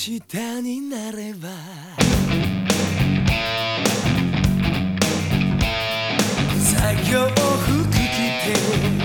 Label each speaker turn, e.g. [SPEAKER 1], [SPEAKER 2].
[SPEAKER 1] 明日になれば。作業服着て